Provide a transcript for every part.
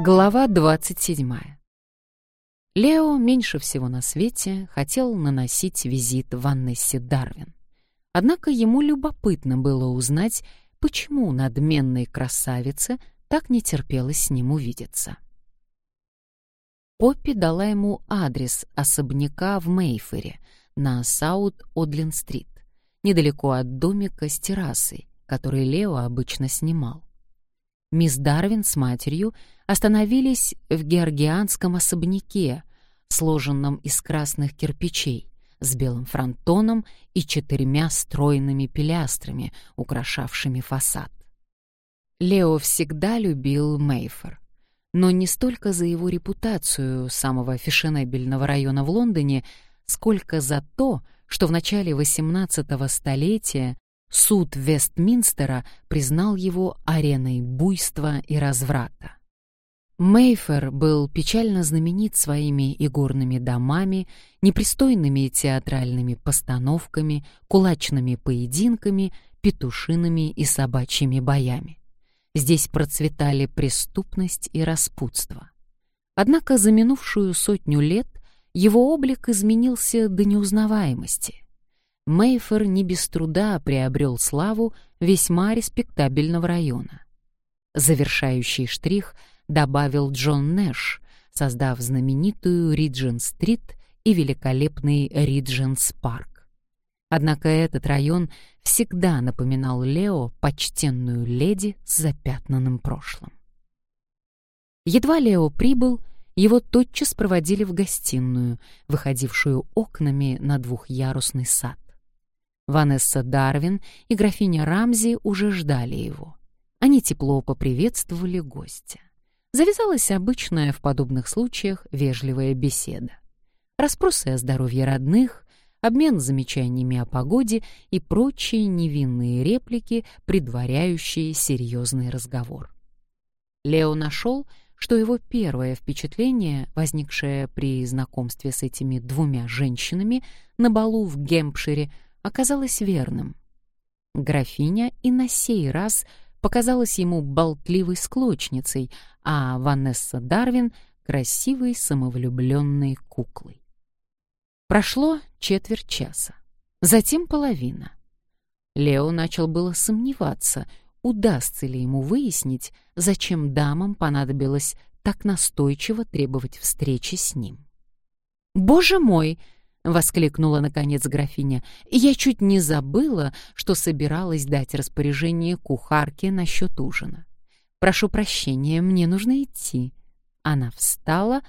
Глава 27. Лео меньше всего на свете хотел наносить визит Ванессе Дарвин. Однако ему любопытно было узнать, почему надменной красавице так не терпелось с ним увидеться. Поппи дала ему адрес особняка в Мейфере на Саут-Одлин-стрит, недалеко от домика с террасой, который Лео обычно снимал. Мисс Дарвин с матерью остановились в георгианском особняке, сложенном из красных кирпичей, с белым фронтоном и четырьмя стройными пилястрами, украшавшими фасад. Лео всегда любил Мейфер, но не столько за его репутацию самого фешенебельного района в Лондоне, сколько за то, что в начале XVIII столетия Суд Вестминстера признал его ареной буйства и разврата. Мейфер был печально знаменит своими игорными домами, непристойными театральными постановками, кулачными поединками, петушиными и собачьими боями. Здесь процветали преступность и распутство. Однако за минувшую сотню лет его облик изменился до неузнаваемости — Мейфер не без труда приобрел славу весьма респектабельного района. Завершающий штрих добавил Джон Нэш, создав знаменитую Риджен-стрит и великолепный Ридженс-парк. Однако этот район всегда напоминал Лео почтенную леди с запятнанным прошлым. Едва Лео прибыл, его тотчас проводили в гостиную, выходившую окнами на двухъярусный сад. Ванесса Дарвин и графиня Рамзи уже ждали его. Они тепло поприветствовали гостя. Завязалась обычная в подобных случаях вежливая беседа. Расспросы о здоровье родных, обмен замечаниями о погоде и прочие невинные реплики, предваряющие серьезный разговор. Лео нашел, что его первое впечатление, возникшее при знакомстве с этими двумя женщинами на балу в Гемпшире, оказалось верным. Графиня и на сей раз показалась ему болтливой склочницей, а Ванесса Дарвин — красивой самовлюбленной куклой. Прошло четверть часа, затем половина. Лео начал было сомневаться, удастся ли ему выяснить, зачем дамам понадобилось так настойчиво требовать встречи с ним. «Боже мой!» — воскликнула, наконец, графиня. «Я чуть не забыла, что собиралась дать распоряжение кухарке насчет ужина. Прошу прощения, мне нужно идти». Она встала,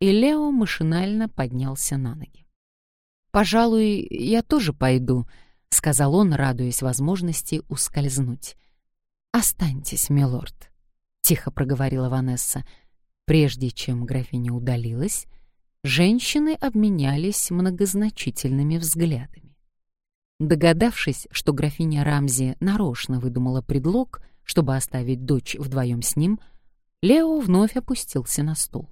и Лео машинально поднялся на ноги. «Пожалуй, я тоже пойду», — сказал он, радуясь возможности ускользнуть. «Останьтесь, милорд», — тихо проговорила Ванесса. Прежде чем графиня удалилась, женщины обменялись многозначительными взглядами. Догадавшись, что графиня Рамзи нарочно выдумала предлог, чтобы оставить дочь вдвоем с ним, Лео вновь опустился на стул.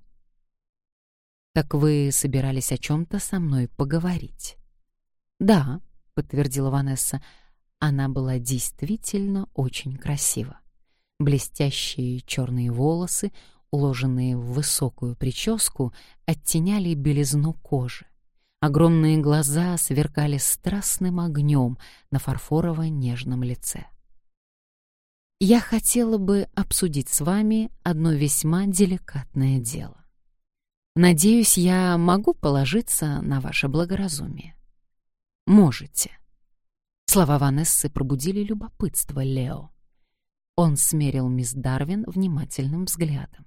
«Так вы собирались о чем-то со мной поговорить?» «Да», — подтвердила Ванесса, — она была действительно очень красива. Блестящие черные волосы, уложенные в высокую прическу, оттеняли белизну кожи. Огромные глаза сверкали страстным огнем на фарфорово-нежном лице. «Я хотела бы обсудить с вами одно весьма деликатное дело. Надеюсь, я могу положиться на ваше благоразумие». «Можете». Слова Ванессы пробудили любопытство Лео. Он смерил мисс Дарвин внимательным взглядом.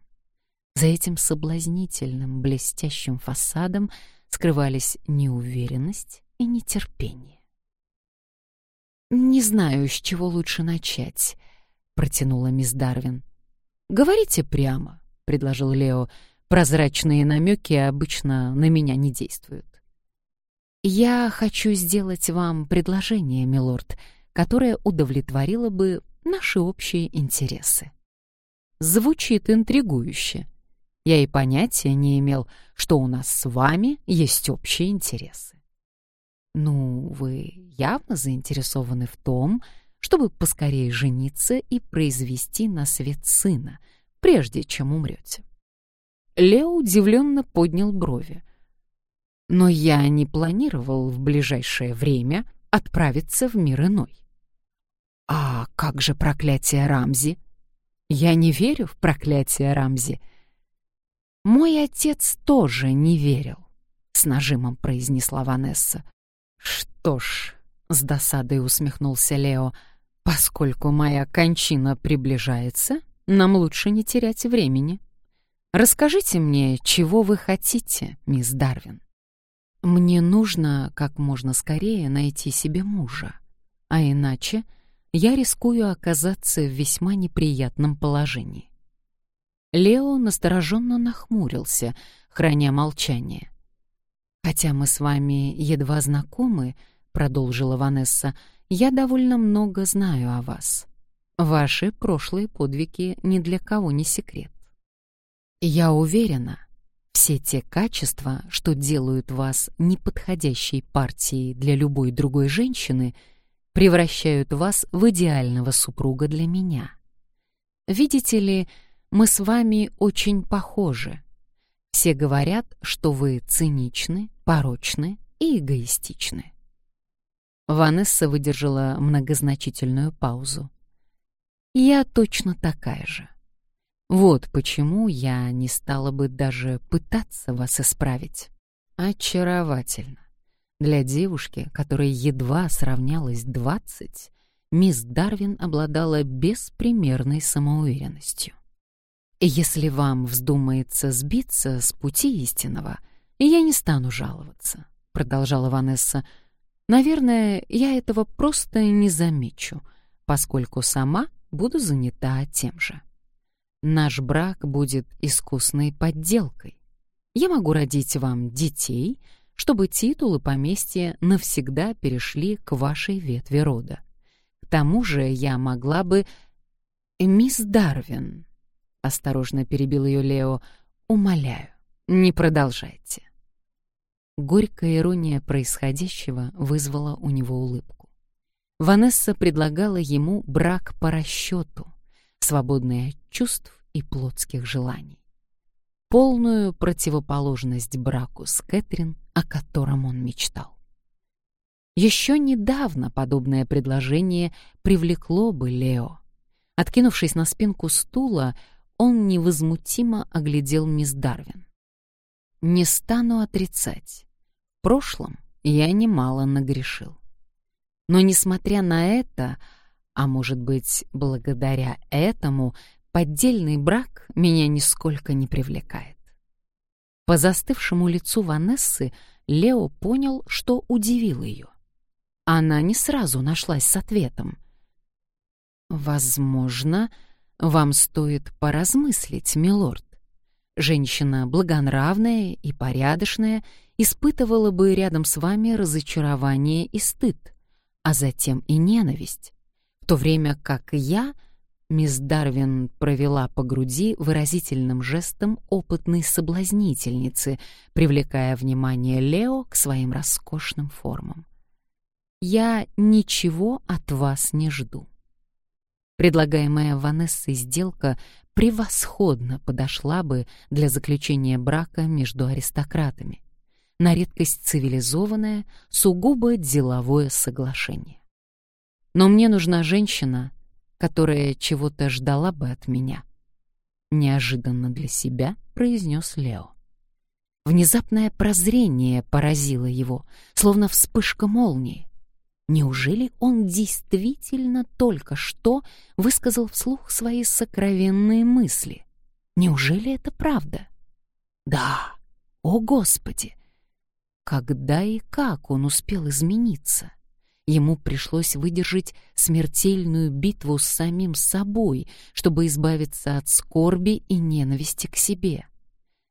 За этим соблазнительным блестящим фасадом скрывались неуверенность и нетерпение. «Не знаю, с чего лучше начать», — протянула мисс Дарвин. «Говорите прямо», — предложил Лео. «Прозрачные намеки обычно на меня не действуют». «Я хочу сделать вам предложение, милорд, которое удовлетворило бы наши общие интересы». Звучит интригующе. Я и понятия не имел, что у нас с вами есть общие интересы. Ну, вы явно заинтересованы в том, чтобы поскорее жениться и произвести на свет сына, прежде чем умрете. Лео удивленно поднял брови. «Но я не планировал в ближайшее время отправиться в мир иной». «А как же проклятие Рамзи?» «Я не верю в проклятие Рамзи». «Мой отец тоже не верил», — с нажимом произнесла Ванесса. «Что ж», — с досадой усмехнулся Лео, — «поскольку моя кончина приближается, нам лучше не терять времени. Расскажите мне, чего вы хотите, мисс Дарвин?» «Мне нужно как можно скорее найти себе мужа, а иначе я рискую оказаться в весьма неприятном положении. Лео настороженно нахмурился, храня молчание. «Хотя мы с вами едва знакомы», — продолжила Ванесса, — «я довольно много знаю о вас. Ваши прошлые подвиги ни для кого не секрет. Я уверена, все те качества, что делают вас неподходящей партией для любой другой женщины — превращают вас в идеального супруга для меня. Видите ли, мы с вами очень похожи. Все говорят, что вы циничны, порочны и эгоистичны. Ванесса выдержала многозначительную паузу. Я точно такая же. Вот почему я не стала бы даже пытаться вас исправить. Очаровательно. Для девушки, которой едва сравнялось двадцать, мисс Дарвин обладала беспримерной самоуверенностью. «Если вам вздумается сбиться с пути истинного, я не стану жаловаться», — продолжала Ванесса. «Наверное, я этого просто не замечу, поскольку сама буду занята тем же. Наш брак будет искусной подделкой. Я могу родить вам детей — чтобы титулы поместья навсегда перешли к вашей ветви рода. К тому же я могла бы... «Мисс Дарвин», — осторожно перебил ее Лео, — «умоляю, не продолжайте». Горькая ирония происходящего вызвала у него улыбку. Ванесса предлагала ему брак по расчету, свободный от чувств и плотских желаний полную противоположность браку с Кэтрин, о котором он мечтал. Еще недавно подобное предложение привлекло бы Лео. Откинувшись на спинку стула, он невозмутимо оглядел мисс Дарвин. «Не стану отрицать. Прошлом я немало нагрешил. Но, несмотря на это, а может быть, благодаря этому, поддельный брак меня нисколько не привлекает. По застывшему лицу Ванессы Лео понял, что удивил ее. Она не сразу нашлась с ответом. «Возможно, вам стоит поразмыслить, милорд. Женщина благонравная и порядочная испытывала бы рядом с вами разочарование и стыд, а затем и ненависть, в то время как я — Мисс Дарвин провела по груди выразительным жестом опытной соблазнительницы, привлекая внимание Лео к своим роскошным формам. «Я ничего от вас не жду». Предлагаемая Ванессой сделка превосходно подошла бы для заключения брака между аристократами. На редкость цивилизованное, сугубо деловое соглашение. Но мне нужна женщина, которая чего-то ждала бы от меня. Неожиданно для себя произнес Лео. Внезапное прозрение поразило его, словно вспышка молнии. Неужели он действительно только что высказал вслух свои сокровенные мысли? Неужели это правда? Да, о Господи! Когда и как он успел измениться? Ему пришлось выдержать смертельную битву с самим собой, чтобы избавиться от скорби и ненависти к себе.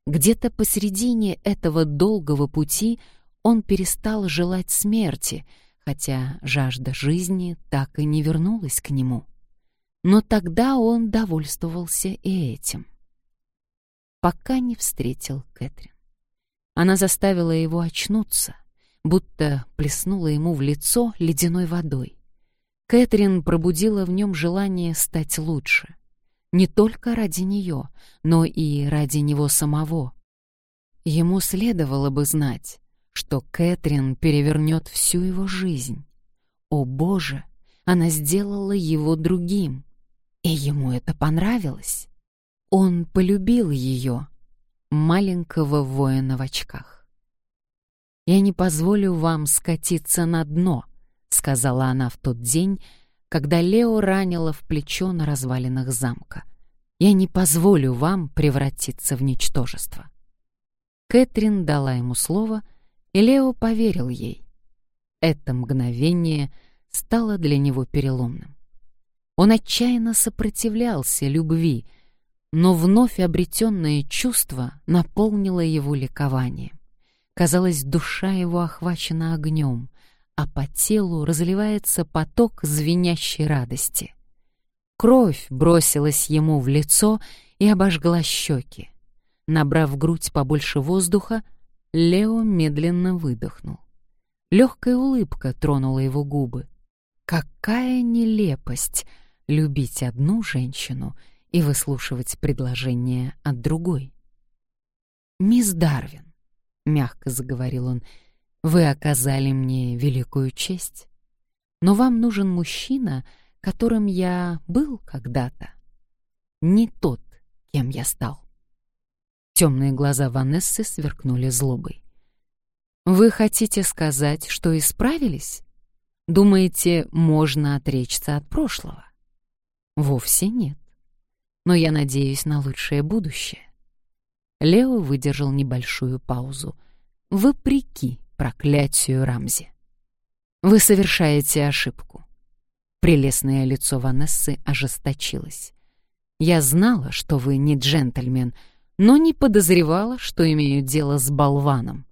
Где-то посередине этого долгого пути он перестал желать смерти, хотя жажда жизни так и не вернулась к нему. Но тогда он довольствовался и этим. Пока не встретил Кэтрин. Она заставила его очнуться — будто плеснула ему в лицо ледяной водой. Кэтрин пробудила в нем желание стать лучше. не только ради нее, но и ради него самого. Ему следовало бы знать, что Кэтрин перевернет всю его жизнь. О боже, она сделала его другим, и ему это понравилось. Он полюбил ее, маленького воина в очках. «Я не позволю вам скатиться на дно», — сказала она в тот день, когда Лео ранила в плечо на развалинах замка. «Я не позволю вам превратиться в ничтожество». Кэтрин дала ему слово, и Лео поверил ей. Это мгновение стало для него переломным. Он отчаянно сопротивлялся любви, но вновь обретенное чувство наполнило его ликованием. Казалось, душа его охвачена огнем, а по телу разливается поток звенящей радости. Кровь бросилась ему в лицо и обожгла щеки. Набрав грудь побольше воздуха, Лео медленно выдохнул. Легкая улыбка тронула его губы. Какая нелепость любить одну женщину и выслушивать предложение от другой. «Мисс Дарвин», — мягко заговорил он, — «вы оказали мне великую честь. Но вам нужен мужчина, которым я был когда-то. Не тот, кем я стал». Темные глаза Ванессы сверкнули злобой. «Вы хотите сказать, что исправились? Думаете, можно отречься от прошлого?» «Вовсе нет. Но я надеюсь на лучшее будущее». Лео выдержал небольшую паузу. «Вопреки проклятию Рамзи. Вы совершаете ошибку». Прелестное лицо Ванессы ожесточилось. «Я знала, что вы не джентльмен», но не подозревала, что имею дело с болваном.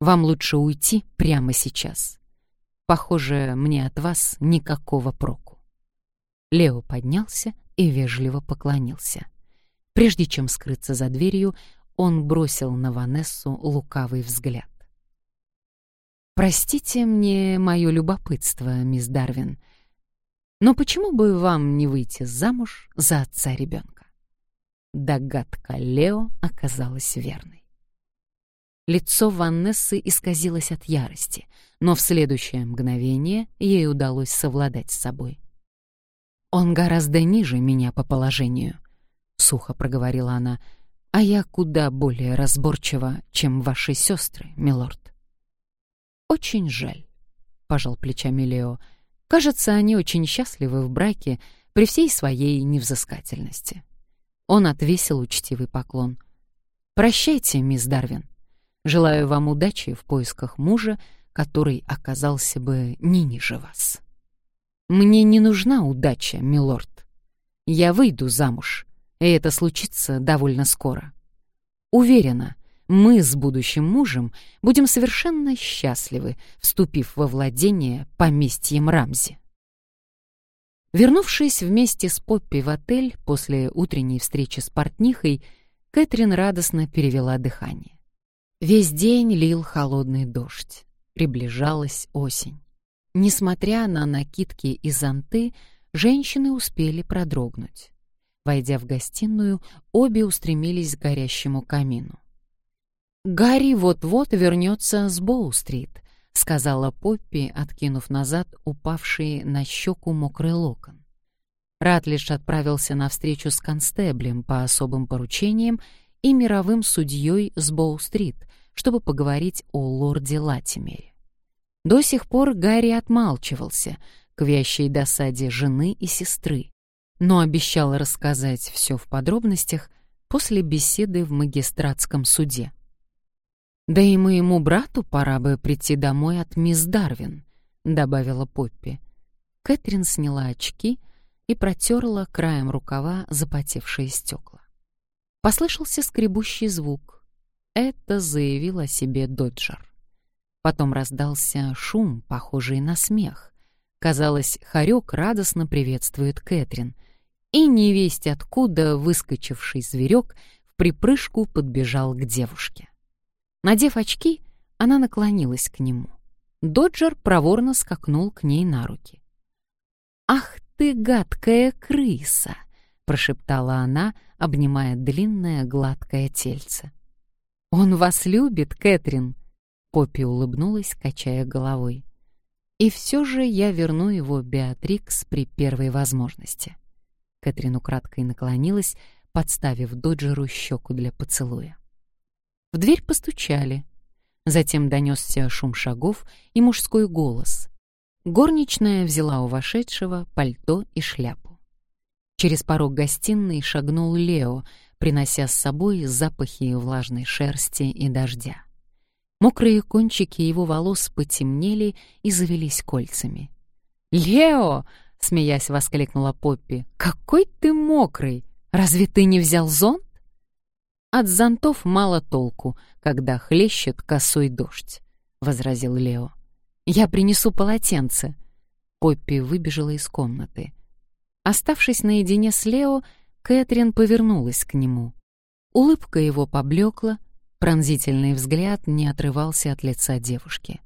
Вам лучше уйти прямо сейчас. Похоже, мне от вас никакого проку. Лео поднялся и вежливо поклонился. Прежде чем скрыться за дверью, он бросил на Ванессу лукавый взгляд. «Простите мне мое любопытство, мисс Дарвин, но почему бы вам не выйти замуж за отца ребенка?» Догадка Лео оказалась верной. Лицо Ванессы исказилось от ярости, но в следующее мгновение ей удалось совладать с собой. «Он гораздо ниже меня по положению», — сухо проговорила она, «а я куда более разборчива, чем ваши сестры, милорд». «Очень жаль», — пожал плечами Лео. «Кажется, они очень счастливы в браке при всей своей невзыскательности». Он отвесил учтивый поклон. «Прощайте, мисс Дарвин. Желаю вам удачи в поисках мужа, который оказался бы не ниже вас». «Мне не нужна удача, милорд. Я выйду замуж, и это случится довольно скоро. Уверена, мы с будущим мужем будем совершенно счастливы, вступив во владение поместьем Рамзи». Вернувшись вместе с Поппи в отель после утренней встречи с портнихой, Кэтрин радостно перевела дыхание. Весь день лил холодный дождь. Приближалась осень. Несмотря на накидки и зонты, женщины успели продрогнуть. Войдя в гостиную, обе устремились к горящему камину. «Гарри вот-вот вернется с Боу-стрит», — сказала Поппи, откинув назад упавший на щеку мокрый локон. Ратлиш отправился на встречу с констеблем по особым поручениям и мировым судьей с Боу-стрит, чтобы поговорить о лорде Латимере. До сих пор Гарри отмалчивался к вящей досаде жены и сестры, но обещал рассказать все в подробностях после беседы в магистратском суде. «Да и моему брату пора бы прийти домой от мисс Дарвин», — добавила Поппи. Кэтрин сняла очки и протерла краем рукава запотевшие стекла. Послышался скребущий звук. Это заявил о себе Доджер. Потом раздался шум, похожий на смех. Казалось, Харек радостно приветствует Кэтрин, и невесть откуда выскочивший зверек в припрыжку подбежал к девушке. Надев очки, она наклонилась к нему. Доджер проворно скакнул к ней на руки. «Ах ты, гадкая крыса!» — прошептала она, обнимая длинное гладкое тельце. Он вас любит, Кэтрин. Поппи улыбнулась, качая головой. И все же я верну его Беатрикс при первой возможности. Кэтрин украдкой наклонилась, подставив Доджеру щеку для поцелуя. В дверь постучали. Затем донесся шум шагов и мужской голос. Горничная взяла у вошедшего пальто и шляпу. Через порог гостиной шагнул Лео, принося с собой запахи влажной шерсти и дождя. Мокрые кончики его волос потемнели и завелись кольцами. «Лео!» — смеясь воскликнула Поппи. «Какой ты мокрый! Разве ты не взял зонт?» «От зонтов мало толку, когда хлещет косой дождь», — возразил Лео. «Я принесу полотенце». Поппи выбежала из комнаты. Оставшись наедине с Лео, Кэтрин повернулась к нему. Улыбка его поблекла, Пронзительный взгляд не отрывался от лица девушки.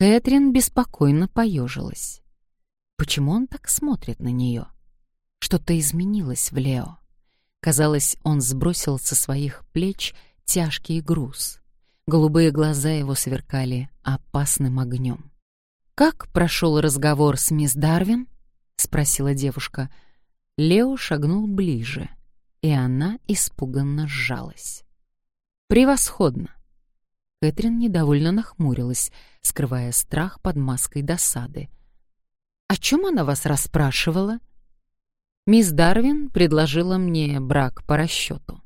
Кэтрин беспокойно поежилась. Почему он так смотрит на нее? Что-то изменилось в Лео. Казалось, он сбросил со своих плеч тяжкий груз. Голубые глаза его сверкали опасным огнем. «Как прошел разговор с мисс Дарвин?» — спросила девушка. Лео шагнул ближе, и она испуганно сжалась. Превосходно. Кэтрин недовольно нахмурилась, скрывая страх под маской досады. О чем она вас расспрашивала? Мисс Дарвин предложила мне брак по расчету.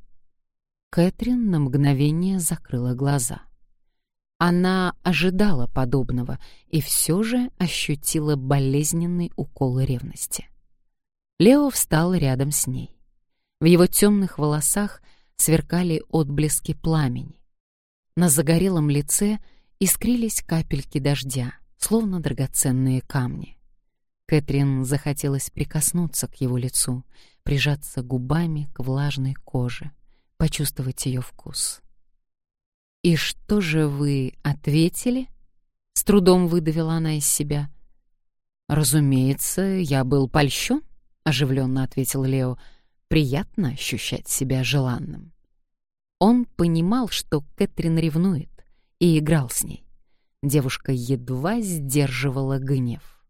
Кэтрин на мгновение закрыла глаза. Она ожидала подобного и все же ощутила болезненный укол ревности. Лео встал рядом с ней. В его темных волосах сверкали отблески пламени. На загорелом лице искрились капельки дождя, словно драгоценные камни. Кэтрин захотелось прикоснуться к его лицу, прижаться губами к влажной коже, почувствовать ее вкус. «И что же вы ответили?» — с трудом выдавила она из себя. «Разумеется, я был польщен», — оживленно ответил Лео, — приятно ощущать себя желанным. Он понимал, что Кэтрин ревнует, и играл с ней. Девушка едва сдерживала гнев.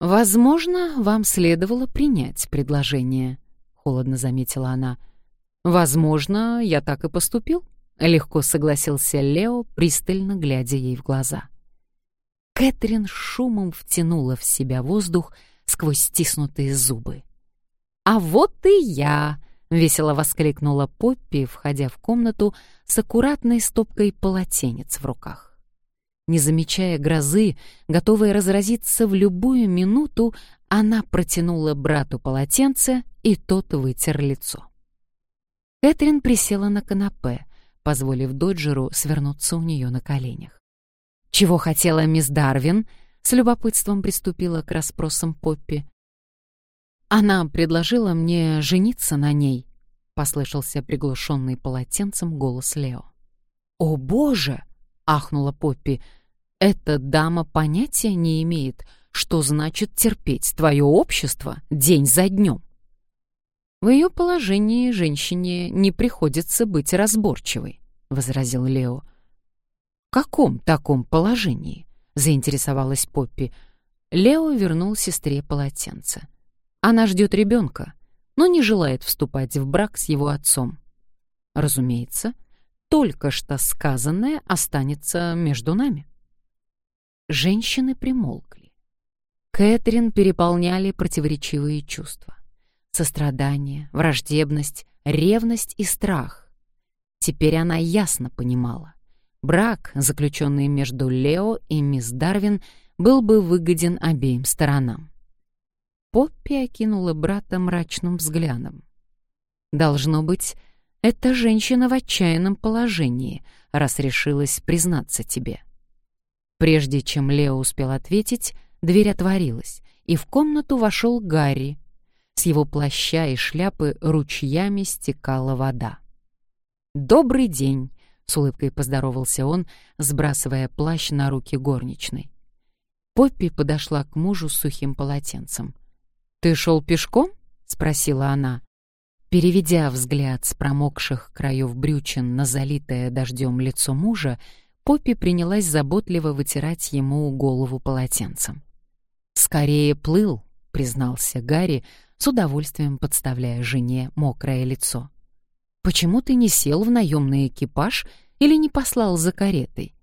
«Возможно, вам следовало принять предложение», — холодно заметила она. «Возможно, я так и поступил», — легко согласился Лео, пристально глядя ей в глаза. Кэтрин шумом втянула в себя воздух сквозь стиснутые зубы. «А вот и я!» — весело воскликнула Поппи, входя в комнату с аккуратной стопкой полотенец в руках. Не замечая грозы, готовая разразиться в любую минуту, она протянула брату полотенце, и тот вытер лицо. Кэтрин присела на канапе, позволив Доджеру свернуться у нее на коленях. «Чего хотела мисс Дарвин?» — с любопытством приступила к расспросам Поппи. Она предложила мне жениться на ней, послышался приглушенный полотенцем голос Лео. О, боже, ахнула Поппи. Эта дама понятия не имеет, что значит терпеть твое общество день за днем. В ее положении женщине не приходится быть разборчивой, возразил Лео. В каком таком положении? заинтересовалась Поппи. Лео вернул сестре полотенце. Она ждет ребенка, но не желает вступать в брак с его отцом. Разумеется, только что сказанное останется между нами. Женщины примолкли. Кэтрин переполняли противоречивые чувства. Сострадание, враждебность, ревность и страх. Теперь она ясно понимала. Брак, заключенный между Лео и мисс Дарвин, был бы выгоден обеим сторонам. Поппи окинула брата мрачным взглядом. «Должно быть, эта женщина в отчаянном положении, раз решилась признаться тебе». Прежде чем Лео успел ответить, дверь отворилась, и в комнату вошел Гарри. С его плаща и шляпы ручьями стекала вода. «Добрый день!» — с улыбкой поздоровался он, сбрасывая плащ на руки горничной. Поппи подошла к мужу с сухим полотенцем. «Ты шел пешком?» — спросила она. Переведя взгляд с промокших краев брючин на залитое дождем лицо мужа, Поппи принялась заботливо вытирать ему голову полотенцем. «Скорее плыл», — признался Гарри, с удовольствием подставляя жене мокрое лицо. «Почему ты не сел в наемный экипаж или не послал за каретой?»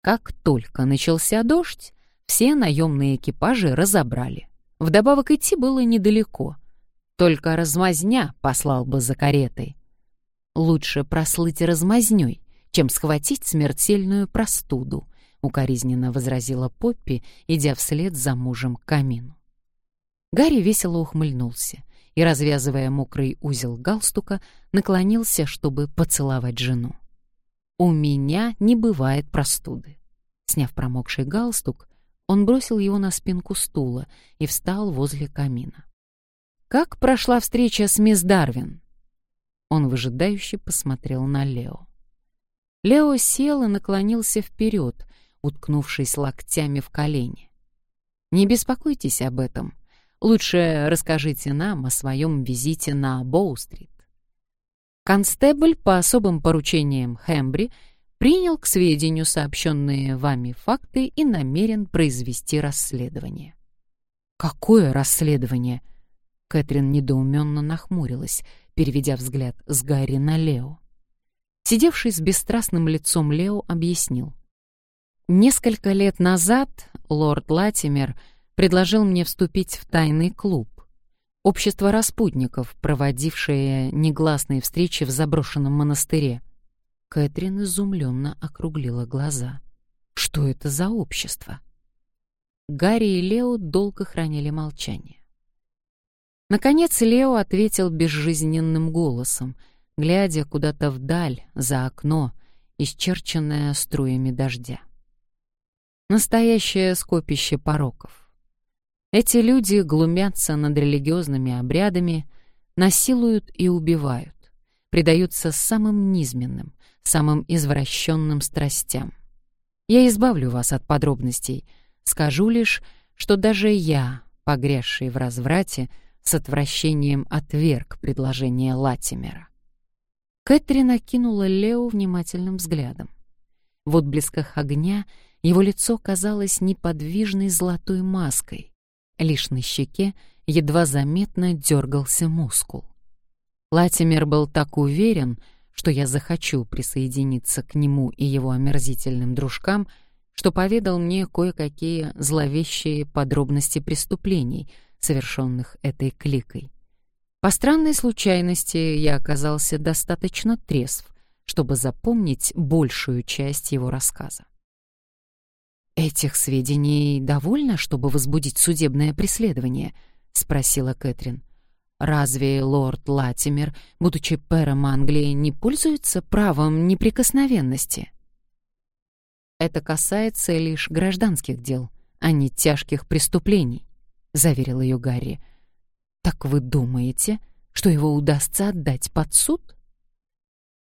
Как только начался дождь, все наемные экипажи разобрали. Вдобавок идти было недалеко. Только размазня послал бы за каретой. Лучше прослыть размазнёй, чем схватить смертельную простуду, укоризненно возразила Поппи, идя вслед за мужем к камину. Гарри весело ухмыльнулся и, развязывая мокрый узел галстука, наклонился, чтобы поцеловать жену. «У меня не бывает простуды». Сняв промокший галстук, он бросил его на спинку стула и встал возле камина. «Как прошла встреча с мисс Дарвин?» Он выжидающе посмотрел на Лео. Лео сел и наклонился вперед, уткнувшись локтями в колени. «Не беспокойтесь об этом. Лучше расскажите нам о своем визите на Боу-стрит». Констебль по особым поручениям Хэмбри принял к сведению сообщенные вами факты и намерен произвести расследование. «Какое расследование?» Кэтрин недоуменно нахмурилась, переведя взгляд с Гарри на Лео. Сидевший с бесстрастным лицом Лео объяснил. «Несколько лет назад лорд Латимер предложил мне вступить в тайный клуб. Общество распутников, проводившее негласные встречи в заброшенном монастыре. Кэтрин изумленно округлила глаза. Что это за общество? Гарри и Лео долго хранили молчание. Наконец Лео ответил безжизненным голосом, глядя куда-то вдаль, за окно, исчерченное струями дождя. Настоящее скопище пороков. Эти люди глумятся над религиозными обрядами, насилуют и убивают, предаются самым низменным, самым извращенным страстям. Я избавлю вас от подробностей, скажу лишь, что даже я, погрязший в разврате, с отвращением отверг предложение Латимера. Кэтрин окинула Лео внимательным взглядом. В отблесках огня его лицо казалось неподвижной золотой маской. Лишь на щеке едва заметно дергался мускул. Латимер был так уверен, что я захочу присоединиться к нему и его омерзительным дружкам, что поведал мне кое-какие зловещие подробности преступлений, совершенных этой кликой. По странной случайности я оказался достаточно трезв, чтобы запомнить большую часть его рассказа. «Этих сведений довольно, чтобы возбудить судебное преследование?» — спросила Кэтрин. Разве лорд Латимер, будучи пэром Англии, не пользуется правом неприкосновенности? Это касается лишь гражданских дел, а не тяжких преступлений, заверил ее Гарри. Так вы думаете, что его удастся отдать под суд?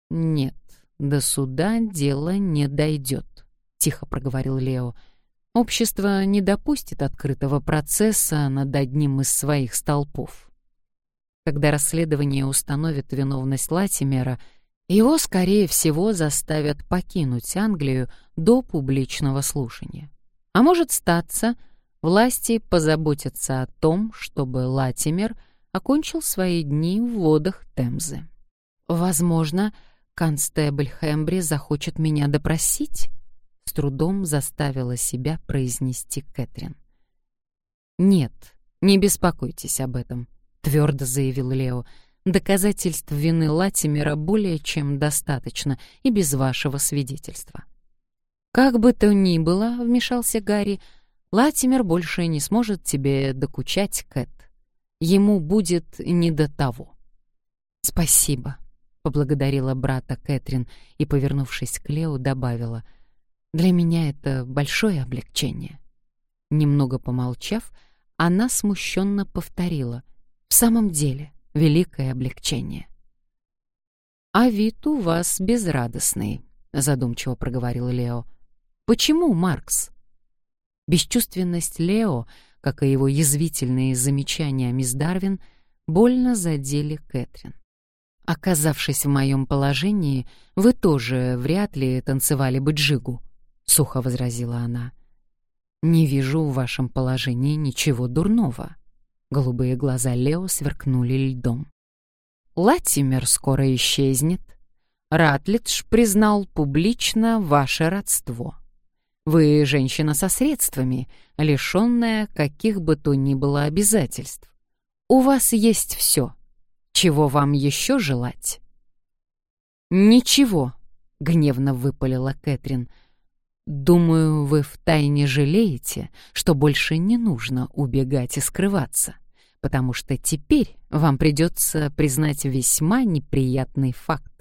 Нет, до суда дело не дойдет, тихо проговорил Лео. Общество не допустит открытого процесса над одним из своих столпов. Когда расследование установит виновность Латимера, его, скорее всего, заставят покинуть Англию до публичного слушания. А может статься, власти позаботятся о том, чтобы Латимер окончил свои дни в водах Темзы. Возможно, констебль Хэмбри захочет меня допросить, с трудом заставила себя произнести Кэтрин. Нет, не беспокойтесь об этом твердо заявил Лео. Доказательств вины Латимера более чем достаточно и без вашего свидетельства. Как бы то ни было, вмешался Гарри, Латимер больше не сможет тебе докучать, Кэт. Ему будет не до того. Спасибо, поблагодарила брата Кэтрин и, повернувшись к Лео, добавила: Для меня это большое облегчение. Немного помолчав, она смущенно повторила: в самом деле, великое облегчение. «А вид у вас безрадостный», — задумчиво проговорил Лео. «Почему, Маркс?» Бесчувственность Лео, как и его язвительные замечания мисс Дарвин, больно задели Кэтрин. Оказавшись в моем положении, вы тоже вряд ли танцевали бы джигу, сухо возразила она. Не вижу в вашем положении ничего дурного. Голубые глаза Лео сверкнули льдом. Латимер скоро исчезнет. Ратлидж признал публично ваше родство. Вы женщина со средствами, лишённая каких бы то ни было обязательств. У вас есть все. Чего вам еще желать? Ничего, гневно выпалила Кэтрин. Думаю, вы втайне жалеете, что больше не нужно убегать и скрываться, потому что теперь вам придется признать весьма неприятный факт.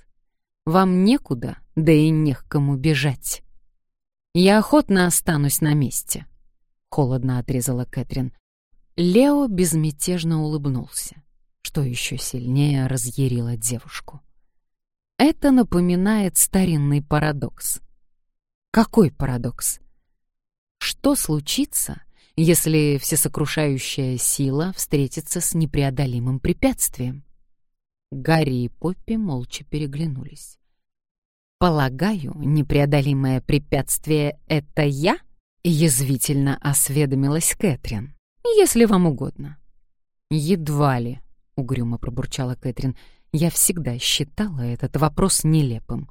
Вам некуда, да и не к кому бежать. Я охотно останусь на месте, холодно отрезала Кэтрин. Лео безмятежно улыбнулся, что еще сильнее разъярило девушку. Это напоминает старинный парадокс. Какой парадокс? Что случится, если всесокрушающая сила встретится с непреодолимым препятствием? Гарри и Поппи молча переглянулись. «Полагаю, непреодолимое препятствие — это я?» — язвительно осведомилась Кэтрин если вам угодно». «Едва ли», — угрюмо пробурчала Кэтрин. «Я всегда считала этот вопрос нелепым».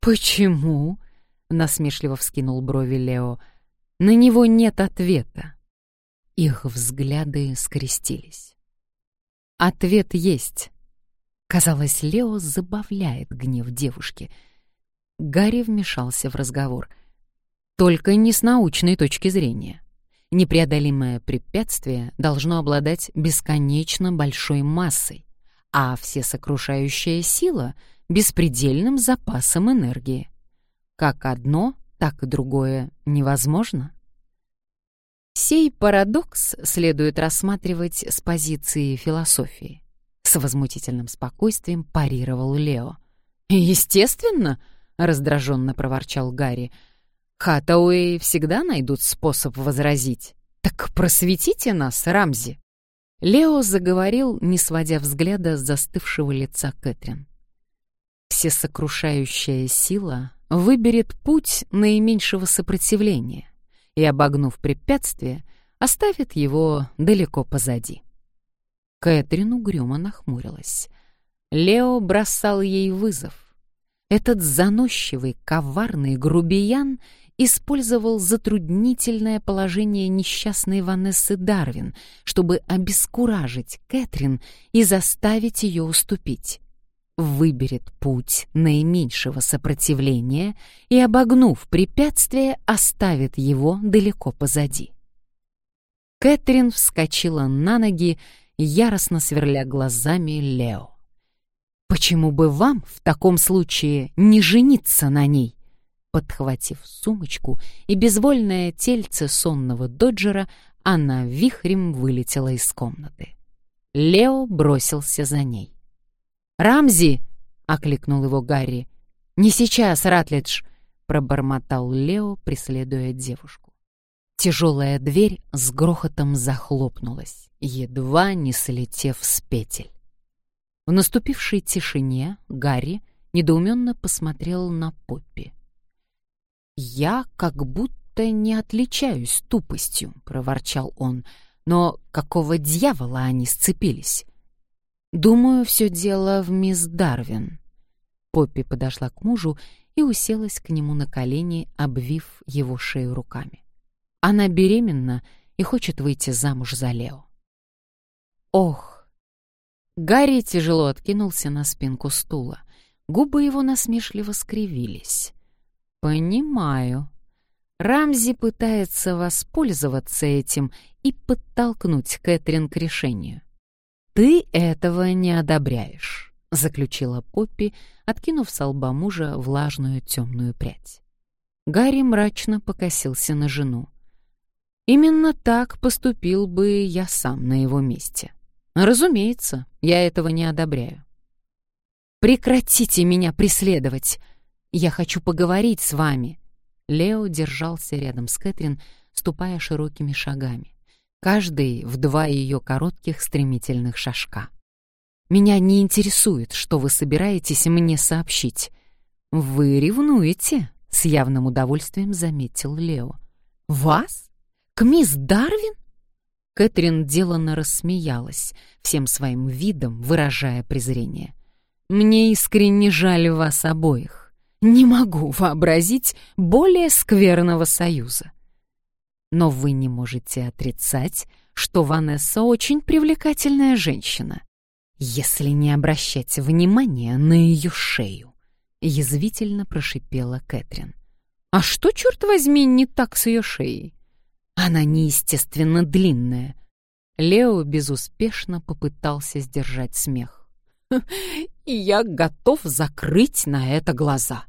«Почему?» — насмешливо вскинул брови Лео. «На него нет ответа». Их взгляды скрестились. «Ответ есть». Казалось, Лео забавляет гнев девушки. Гарри вмешался в разговор. «Только не с научной точки зрения. Непреодолимое препятствие должно обладать бесконечно большой массой, а всесокрушающая сила — беспредельным запасом энергии. Как одно, так другое невозможно. Сей парадокс следует рассматривать с позиции философии. С возмутительным спокойствием парировал Лео. «Естественно!» — раздраженно проворчал Гарри — Хатауэй всегда найдут способ возразить. Так просветите нас, Рамзи. Лео заговорил, не сводя взгляда с застывшего лица Кэтрин. Всесокрушающая сила выберет путь наименьшего сопротивления и, обогнув препятствие, оставит его далеко позади. Кэтрин угрюмо нахмурилась. Лео бросал ей вызов. Этот заносчивый, коварный грубиян — использовал затруднительное положение несчастной Ванессы Дарвин, чтобы обескуражить Кэтрин и заставить ее уступить. Выберет путь наименьшего сопротивления и, обогнув препятствие, оставит его далеко позади. Кэтрин вскочила на ноги, яростно сверля глазами Лео. «Почему бы вам в таком случае не жениться на ней?» Подхватив сумочку и безвольное тельце сонного доджера, она вихрем вылетела из комнаты. Лео бросился за ней. «Рамзи!» — окликнул его Гарри. «Не сейчас, Ратлидж!» — пробормотал Лео, преследуя девушку. Тяжелая дверь с грохотом захлопнулась, едва не слетев с петель. В наступившей тишине Гарри недоуменно посмотрел на Поппи. «Я как будто не отличаюсь тупостью», — проворчал он. «Но какого дьявола они сцепились?» «Думаю, все дело в мисс Дарвин». Поппи подошла к мужу и уселась к нему на колени, обвив его шею руками. Она беременна и хочет выйти замуж за Лео. «Ох!» Гарри тяжело откинулся на спинку стула. Губы его насмешливо скривились. «Понимаю. Рамзи пытается воспользоваться этим и подтолкнуть Кэтрин к решению. Ты этого не одобряешь», — заключила Поппи, откинув с лба мужа влажную темную прядь. Гарри мрачно покосился на жену. «Именно так поступил бы я сам на его месте. Разумеется, я этого не одобряю». «Прекратите меня преследовать!» Я хочу поговорить с вами». Лео держался рядом с Кэтрин, ступая широкими шагами, каждый в два ее коротких стремительных шажка. Меня не интересует, что вы собираетесь мне сообщить. Вы ревнуете, с явным удовольствием заметил Лео. Вас? К мисс Дарвин? Кэтрин деланно рассмеялась, всем своим видом выражая презрение. «Мне искренне жаль вас обоих. Не могу вообразить более скверного союза. Но вы не можете отрицать, что Ванесса очень привлекательная женщина если не обращать внимания на ее шею», — язвительно прошипела Кэтрин. «А что, черт возьми, не так с ее шеей? Она неестественно длинная». Лео безуспешно попытался сдержать смех. «И я готов закрыть на это глаза.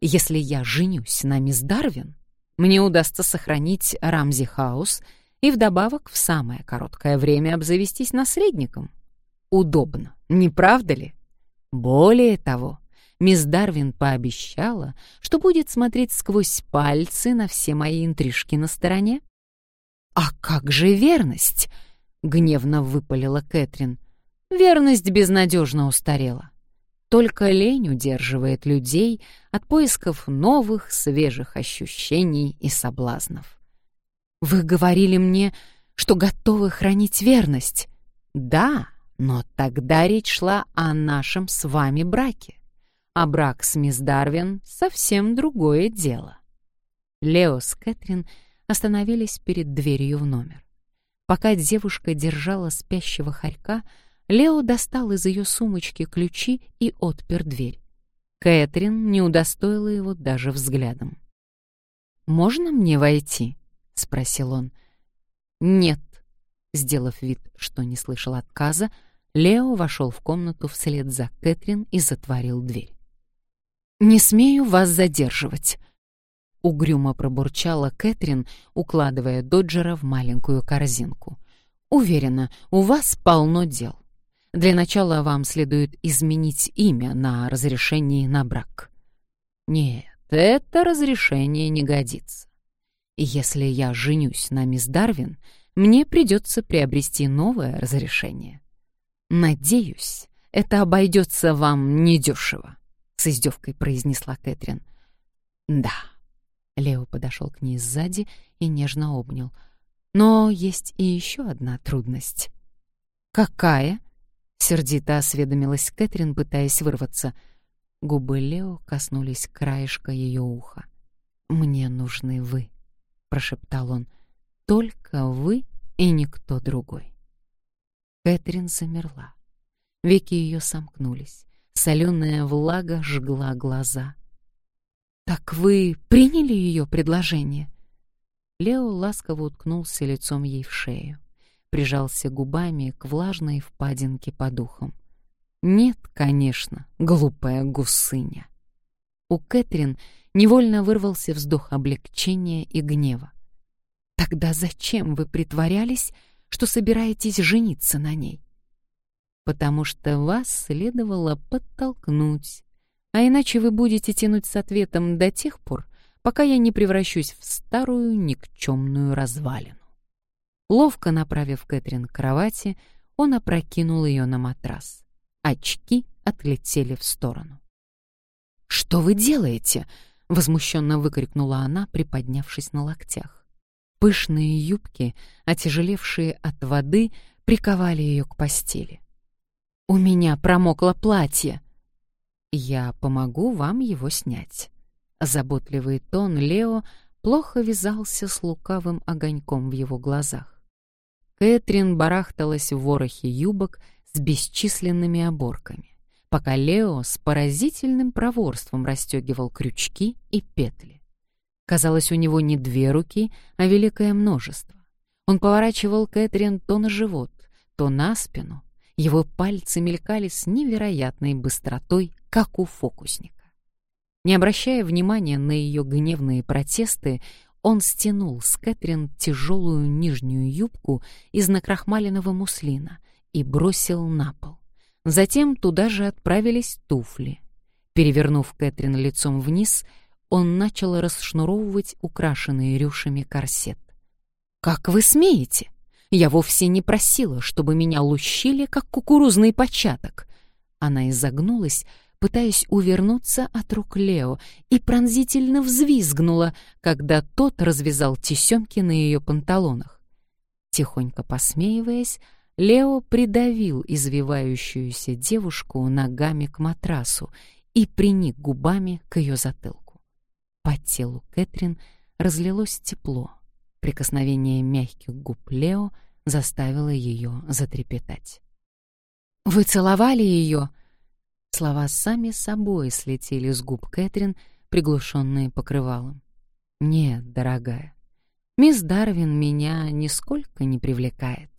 Если я женюсь на мисс Дарвин, мне удастся сохранить Рамзи Хаус и вдобавок в самое короткое время обзавестись наследником удобно, не правда ли? Более того, мисс Дарвин пообещала, что будет смотреть сквозь пальцы на все мои интрижки на стороне. «А как же верность?» — гневно выпалила Кэтрин. «Верность безнадежно устарела. Только лень удерживает людей от поисков новых, свежих ощущений и соблазнов. Вы говорили мне, что готовы хранить верность. Да, но тогда речь шла о нашем с вами браке. А брак с мисс Дарвин — совсем другое дело. Лео с Кэтрин остановились перед дверью в номер. Пока девушка держала спящего хорька, Лео достал из ее сумочки ключи и отпер дверь. Кэтрин не удостоила его даже взглядом. «Можно мне войти?» — спросил он. «Нет», Сделав вид, что не слышал отказа, Лео вошел в комнату вслед за Кэтрин и затворил дверь. «Не смею вас задерживать», — угрюмо пробурчала Кэтрин, укладывая Доджера в маленькую корзинку. «Уверена, у вас полно дел. Для начала вам следует изменить имя на разрешении на брак». «Нет, это разрешение не годится. Если я женюсь на мисс Дарвин, мне придется приобрести новое разрешение. Надеюсь, это обойдется вам недешево, с издевкой произнесла Кэтрин. Да. Лео подошел к ней сзади и нежно обнял. Но есть и еще одна трудность. Какая? Сердито осведомилась Кэтрин, пытаясь вырваться. Губы Лео коснулись краешка ее уха. «Мне нужны вы», — прошептал он. Только вы и никто другой. Кэтрин замерла. Веки ее сомкнулись. Соленая влага жгла глаза. «Так вы приняли ее предложение?» Лео ласково уткнулся лицом ей в шею, прижался губами к влажной впадинке под ухом. «Нет, конечно, глупая гусыня». У Кэтрин невольно вырвался вздох облегчения и гнева. Тогда зачем вы притворялись, что собираетесь жениться на ней? Потому что вас следовало подтолкнуть, а иначе вы будете тянуть с ответом до тех пор, пока я не превращусь в старую никчемную развалину. Ловко направив Кэтрин к кровати, он опрокинул ее на матрас. Очки отлетели в сторону. «Что вы делаете?» — возмущенно выкрикнула она, приподнявшись на локтях. Пышные юбки, отяжелевшие от воды, приковали ее к постели. «У меня промокло платье!» «Я помогу вам его снять». Заботливый тон Лео плохо вязался с лукавым огоньком в его глазах. Кэтрин барахталась в ворохе юбок с бесчисленными оборками, пока Лео с поразительным проворством расстегивал крючки и петли. Казалось, у него не две руки, а великое множество. Он поворачивал Кэтрин то на живот, то на спину. Его пальцы мелькали с невероятной быстротой, как у фокусника. Не обращая внимания на ее гневные протесты, он стянул с Кэтрин тяжелую нижнюю юбку из накрахмаленного муслина и бросил на пол. Затем туда же отправились туфли. Перевернув Кэтрин лицом вниз, он начал расшнуровывать украшенный рюшами корсет. «Как вы смеете? Я вовсе не просила, чтобы меня лущили, как кукурузный початок. Она изогнулась, пытаясь увернуться от рук Лео, и пронзительно взвизгнула, когда тот развязал тесемки на ее панталонах. Тихонько посмеиваясь, Лео придавил извивающуюся девушку ногами к матрасу и приник губами к ее затылку. По телу Кэтрин разлилось тепло. Прикосновение мягких губ Лео заставило ее затрепетать. «Вы целовали ее?» Слова сами собой слетели с губ Кэтрин, приглушенные покрывалом. «Нет, дорогая, мисс Дарвин меня нисколько не привлекает».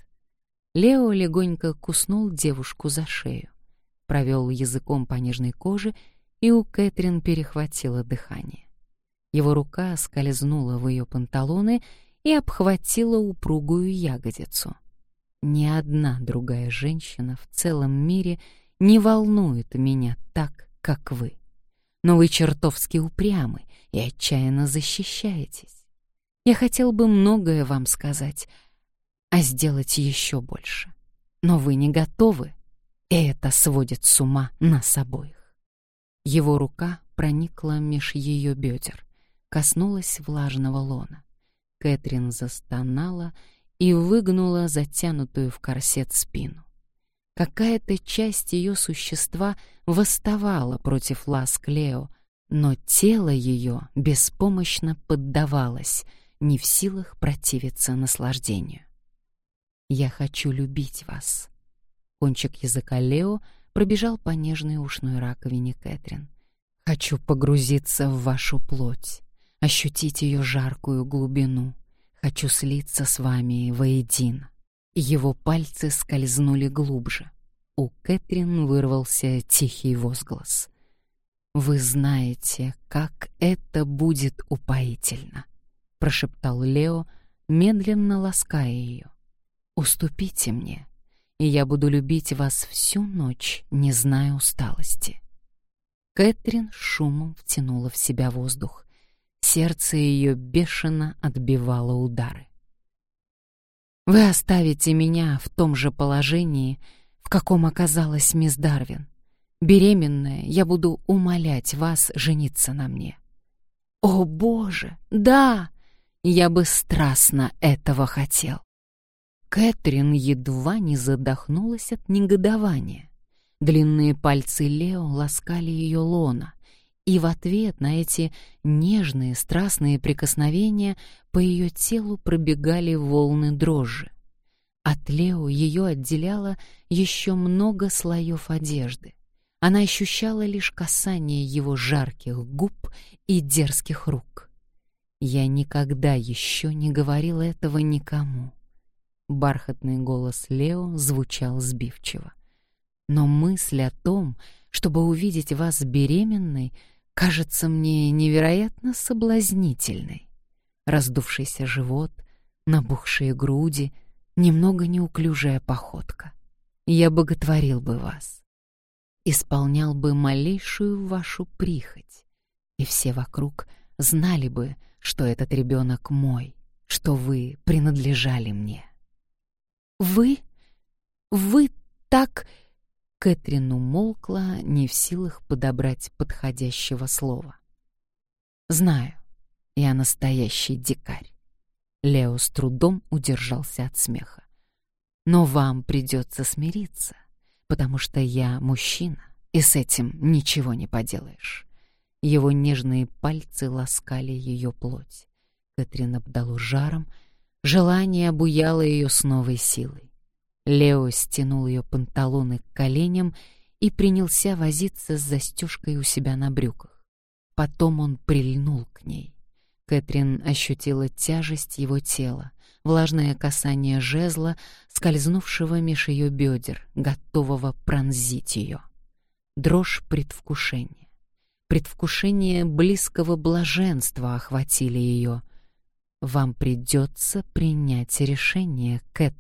Лео легонько куснул девушку за шею, провел языком по нежной коже, и у Кэтрин перехватило дыхание. Его рука скользнула в ее панталоны и обхватила упругую ягодицу. Ни одна другая женщина в целом мире — не волнует меня так, как вы. Но вы чертовски упрямы и отчаянно защищаетесь. Я хотел бы многое вам сказать, а сделать еще больше. Но вы не готовы, и это сводит с ума нас обоих. Его рука проникла меж ее бедер, коснулась влажного лона. Кэтрин застонала и выгнула затянутую в корсет спину. Какая-то часть ее существа восставала против ласк Лео, но тело ее беспомощно поддавалось, не в силах противиться наслаждению. «Я хочу любить вас». Кончик языка Лео пробежал по нежной ушной раковине Кэтрин. «Хочу погрузиться в вашу плоть, ощутить ее жаркую глубину. Хочу слиться с вами воедино». Его пальцы скользнули глубже. У Кэтрин вырвался тихий возглас. «Вы знаете, как это будет упоительно», — прошептал Лео, медленно лаская ее. «Уступите мне, и я буду любить вас всю ночь, не зная усталости». Кэтрин шумом втянула в себя воздух. Сердце ее бешено отбивало удары. Вы оставите меня в том же положении, в каком оказалась мисс Дарвин. Беременная, я буду умолять вас жениться на мне. О, Боже, да! Я бы страстно этого хотел. Кэтрин едва не задохнулась от негодования. Длинные пальцы Лео ласкали ее лона, и в ответ на эти нежные, страстные прикосновения по ее телу пробегали волны дрожи. От Лео ее отделяло еще много слоев одежды. Она ощущала лишь касание его жарких губ и дерзких рук. Я никогда еще не говорила этого никому. Бархатный голос Лео звучал сбивчиво. Но мысль о том, чтобы увидеть вас беременной, кажется мне невероятно соблазнительной. Раздувшийся живот, набухшие груди, немного неуклюжая походка. Я боготворил бы вас, исполнял бы малейшую вашу прихоть, и все вокруг знали бы, что этот ребенок мой, что вы принадлежали мне. Вы? Вы так... Кэтрин умолкла, не в силах подобрать подходящего слова. «Знаю, я настоящий дикарь». Лео с трудом удержался от смеха. «Но вам придется смириться, потому что я мужчина, и с этим ничего не поделаешь». Его нежные пальцы ласкали ее плоть. Кэтрин обдало жаром, желание обуяло ее с новой силой. Лео стянул ее панталоны к коленям и принялся возиться с застежкой у себя на брюках. Потом он прильнул к ней. Кэтрин ощутила тяжесть его тела, влажное касание жезла, скользнувшего меж ее бедер, готового пронзить ее. Дрожь предвкушения. Предвкушение близкого блаженства охватили ее. «Вам придется принять решение, Кэт»,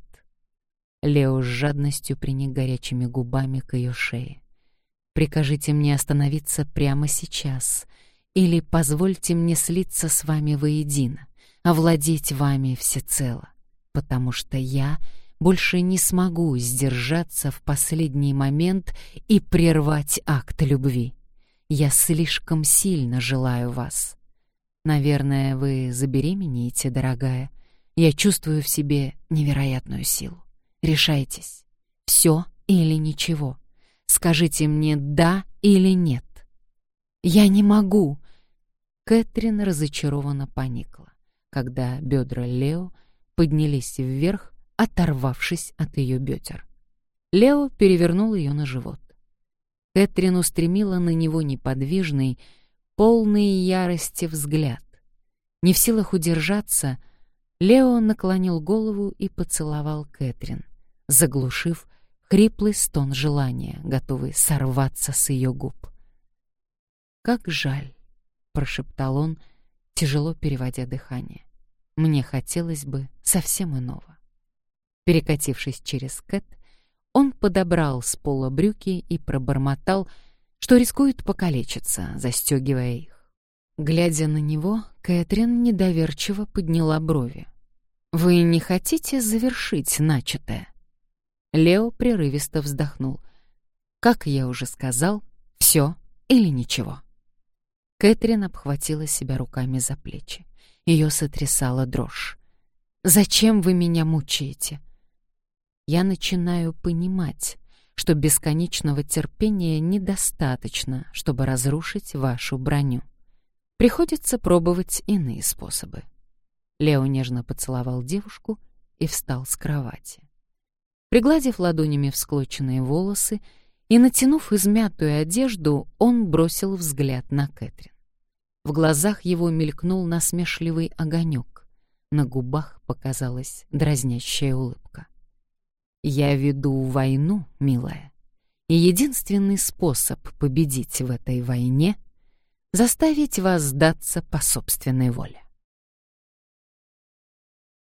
Лео с жадностью приник горячими губами к ее шее. «Прикажите мне остановиться прямо сейчас, или позвольте мне слиться с вами воедино, овладеть вами всецело. потому что я больше не смогу сдержаться в последний момент и прервать акт любви. Я слишком сильно желаю вас. Наверное, вы забеременеете, дорогая. Я чувствую в себе невероятную силу. Решайтесь. Все или ничего. Скажите мне «да» или «нет». «Я не могу!» Кэтрин разочарованно поникла, когда бедра Лео поднялись вверх, оторвавшись от ее бедер. Лео перевернул ее на живот. Кэтрин устремила на него неподвижный, полный ярости взгляд. Не в силах удержаться, Лео наклонил голову и поцеловал Кэтрин, заглушив хриплый стон желания, готовый сорваться с ее губ. «Как жаль», — прошептал он, тяжело переводя дыхание. «Мне хотелось бы совсем иного». Перекатившись через Кэт, он подобрал с пола брюки и пробормотал, что рискует покалечиться, застегивая их. Глядя на него, Кэтрин недоверчиво подняла брови. «Вы не хотите завершить начатое?» Лео прерывисто вздохнул. «Как я уже сказал, все или ничего». Кэтрин обхватила себя руками за плечи. Ее сотрясала дрожь. «Зачем вы меня мучаете?» Я начинаю понимать, что бесконечного терпения недостаточно, чтобы разрушить вашу броню. Приходится пробовать иные способы. Лео нежно поцеловал девушку и встал с кровати. Пригладив ладонями всклоченные волосы и натянув измятую одежду, он бросил взгляд на Кэтрин. В глазах его мелькнул насмешливый огонек. На губах показалась дразнящая улыбка. «Я веду войну, милая, и единственный способ победить в этой войне — заставить вас сдаться по собственной воле.